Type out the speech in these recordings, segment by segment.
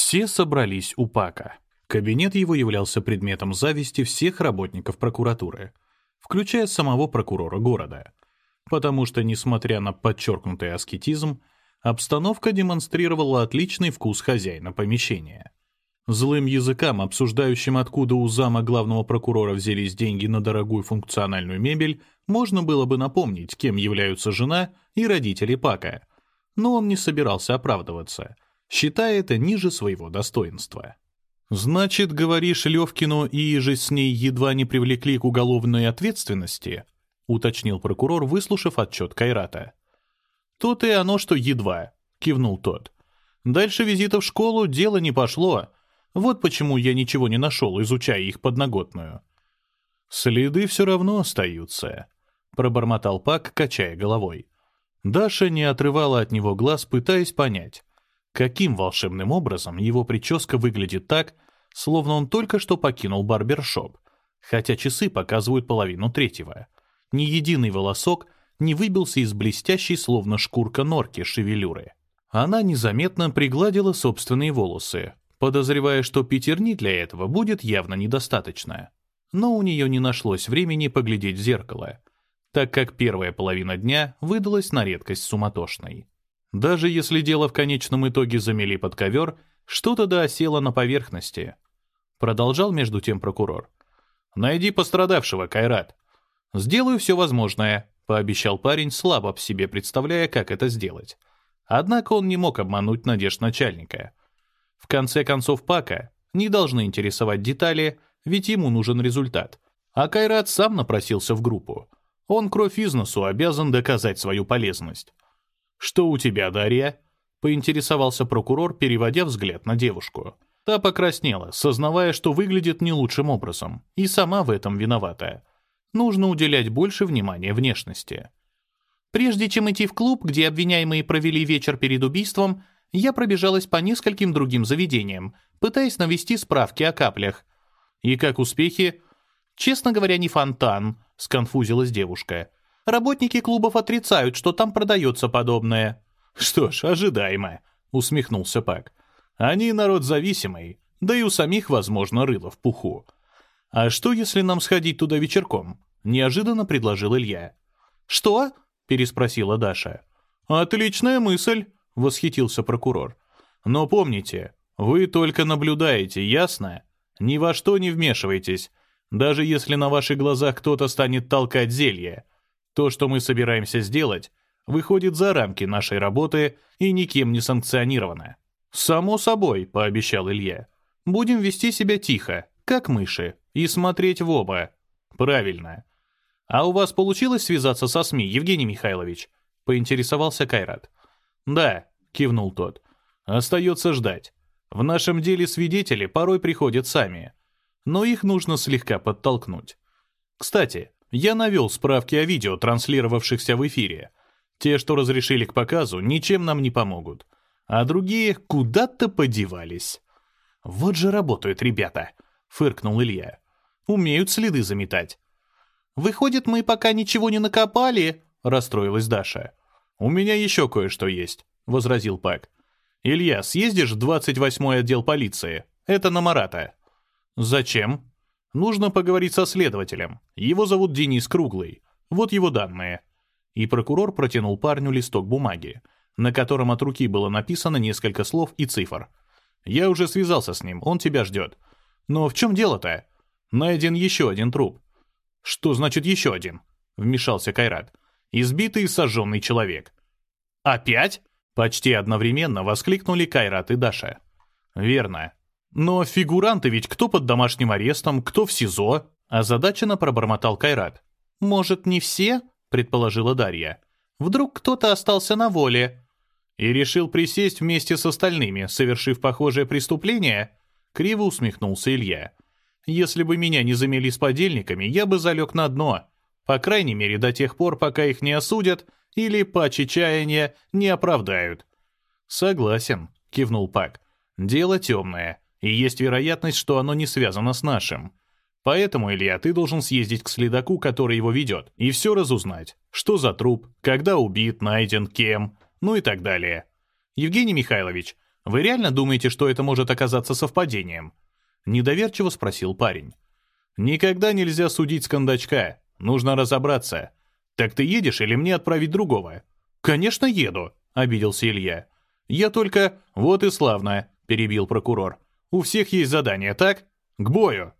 Все собрались у Пака. Кабинет его являлся предметом зависти всех работников прокуратуры, включая самого прокурора города. Потому что, несмотря на подчеркнутый аскетизм, обстановка демонстрировала отличный вкус хозяина помещения. Злым языкам, обсуждающим, откуда у зама главного прокурора взялись деньги на дорогую функциональную мебель, можно было бы напомнить, кем являются жена и родители Пака. Но он не собирался оправдываться, считая это ниже своего достоинства. «Значит, говоришь, Левкину и же с ней едва не привлекли к уголовной ответственности?» — уточнил прокурор, выслушав отчет Кайрата. «То-то и оно, что едва», — кивнул тот. «Дальше визита в школу дело не пошло. Вот почему я ничего не нашел, изучая их подноготную». «Следы все равно остаются», — пробормотал Пак, качая головой. Даша не отрывала от него глаз, пытаясь понять, Каким волшебным образом его прическа выглядит так, словно он только что покинул барбершоп, хотя часы показывают половину третьего. Ни единый волосок не выбился из блестящей, словно шкурка норки, шевелюры. Она незаметно пригладила собственные волосы, подозревая, что пятерни для этого будет явно недостаточно. Но у нее не нашлось времени поглядеть в зеркало, так как первая половина дня выдалась на редкость суматошной. Даже если дело в конечном итоге замели под ковер, что-то да осело на поверхности. Продолжал между тем прокурор. «Найди пострадавшего, Кайрат». «Сделаю все возможное», — пообещал парень, слабо в себе представляя, как это сделать. Однако он не мог обмануть надежд начальника. В конце концов, Пака не должны интересовать детали, ведь ему нужен результат. А Кайрат сам напросился в группу. Он кровь из носу обязан доказать свою полезность. «Что у тебя, Дарья?» — поинтересовался прокурор, переводя взгляд на девушку. Та покраснела, сознавая, что выглядит не лучшим образом, и сама в этом виновата. Нужно уделять больше внимания внешности. Прежде чем идти в клуб, где обвиняемые провели вечер перед убийством, я пробежалась по нескольким другим заведениям, пытаясь навести справки о каплях. И как успехи? Честно говоря, не фонтан, сконфузилась девушка. Работники клубов отрицают, что там продается подобное». «Что ж, ожидаемо», — усмехнулся Пак. «Они народ зависимый, да и у самих, возможно, рыло в пуху. А что, если нам сходить туда вечерком?» — неожиданно предложил Илья. «Что?» — переспросила Даша. «Отличная мысль», — восхитился прокурор. «Но помните, вы только наблюдаете, ясно? Ни во что не вмешивайтесь, даже если на ваших глазах кто-то станет толкать зелье. То, что мы собираемся сделать, выходит за рамки нашей работы и никем не санкционировано. «Само собой», — пообещал Илья. «Будем вести себя тихо, как мыши, и смотреть в оба». «Правильно». «А у вас получилось связаться со СМИ, Евгений Михайлович?» — поинтересовался Кайрат. «Да», — кивнул тот. «Остается ждать. В нашем деле свидетели порой приходят сами, но их нужно слегка подтолкнуть. Кстати, я навел справки о видео, транслировавшихся в эфире. Те, что разрешили к показу, ничем нам не помогут. А другие куда-то подевались. «Вот же работают ребята», — фыркнул Илья. «Умеют следы заметать». «Выходит, мы пока ничего не накопали», — расстроилась Даша. «У меня еще кое-что есть», — возразил Пак. «Илья, съездишь в 28-й отдел полиции? Это на Марата». «Зачем?» Нужно поговорить со следователем. Его зовут Денис Круглый. Вот его данные». И прокурор протянул парню листок бумаги, на котором от руки было написано несколько слов и цифр. «Я уже связался с ним, он тебя ждет». «Но в чем дело-то?» «Найден еще один труп». «Что значит еще один?» — вмешался Кайрат. «Избитый и сожженный человек». «Опять?» — почти одновременно воскликнули Кайрат и Даша. «Верно. Но фигуранты ведь кто под домашним арестом, кто в СИЗО, озадаченно пробормотал Кайрат. «Может, не все?» — предположила Дарья. «Вдруг кто-то остался на воле?» «И решил присесть вместе с остальными, совершив похожее преступление?» Криво усмехнулся Илья. «Если бы меня не замели с подельниками, я бы залег на дно. По крайней мере, до тех пор, пока их не осудят или, по чаяния, не оправдают». «Согласен», — кивнул Пак. «Дело темное и есть вероятность, что оно не связано с нашим. Поэтому, Илья, ты должен съездить к следаку, который его ведет, и все разузнать. Что за труп, когда убит, найден, кем, ну и так далее. Евгений Михайлович, Вы реально думаете, что это может оказаться совпадением?» Недоверчиво спросил парень. «Никогда нельзя судить с кондачка. Нужно разобраться. Так ты едешь или мне отправить другого?» «Конечно, еду», — обиделся Илья. «Я только...» «Вот и славно», — перебил прокурор. «У всех есть задание, так? К бою!»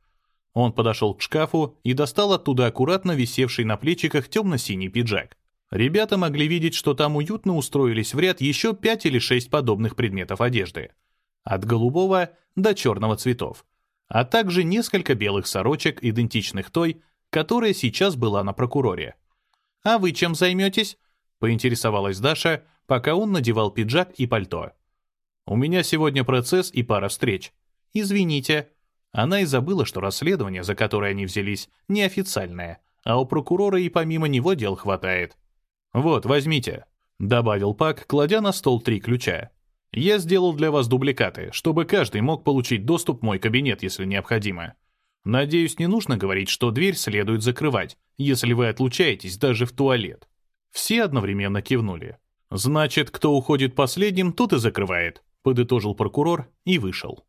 Он подошел к шкафу и достал оттуда аккуратно висевший на плечиках темно-синий пиджак. Ребята могли видеть, что там уютно устроились в ряд еще пять или шесть подобных предметов одежды. От голубого до черного цветов. А также несколько белых сорочек, идентичных той, которая сейчас была на прокуроре. «А вы чем займетесь?» — поинтересовалась Даша, пока он надевал пиджак и пальто. «У меня сегодня процесс и пара встреч». «Извините». Она и забыла, что расследование, за которое они взялись, неофициальное, а у прокурора и помимо него дел хватает. «Вот, возьмите», — добавил Пак, кладя на стол три ключа. «Я сделал для вас дубликаты, чтобы каждый мог получить доступ в мой кабинет, если необходимо. Надеюсь, не нужно говорить, что дверь следует закрывать, если вы отлучаетесь даже в туалет». Все одновременно кивнули. «Значит, кто уходит последним, тот и закрывает», — подытожил прокурор и вышел.